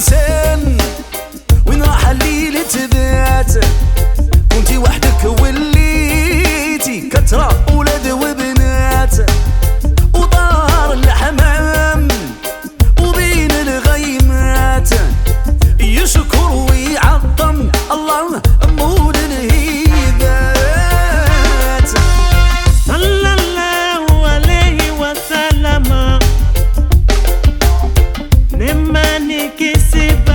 say que se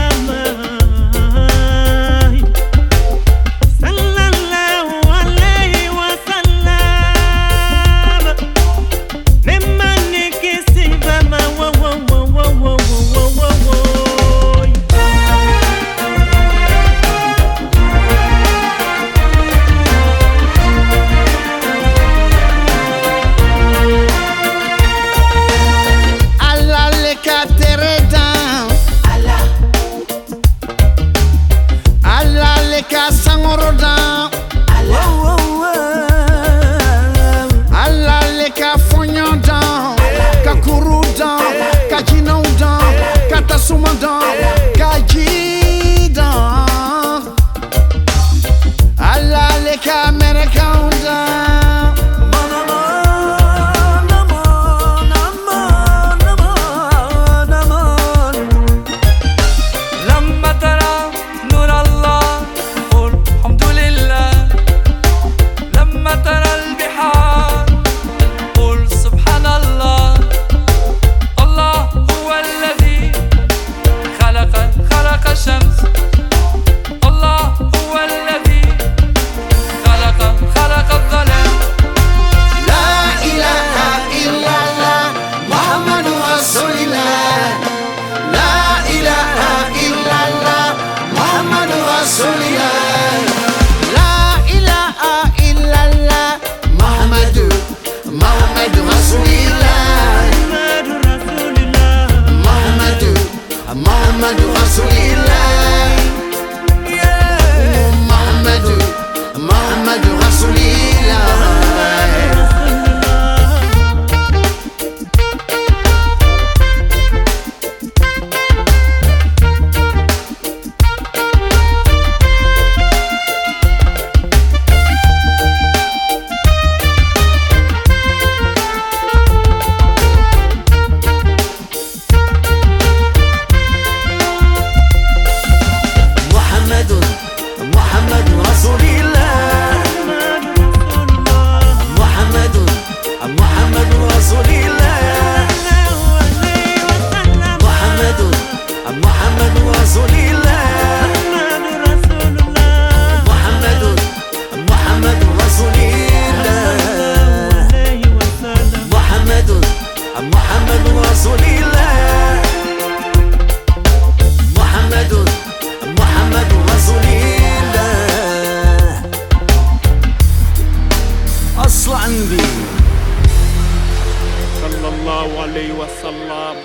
Soy عليه وسلم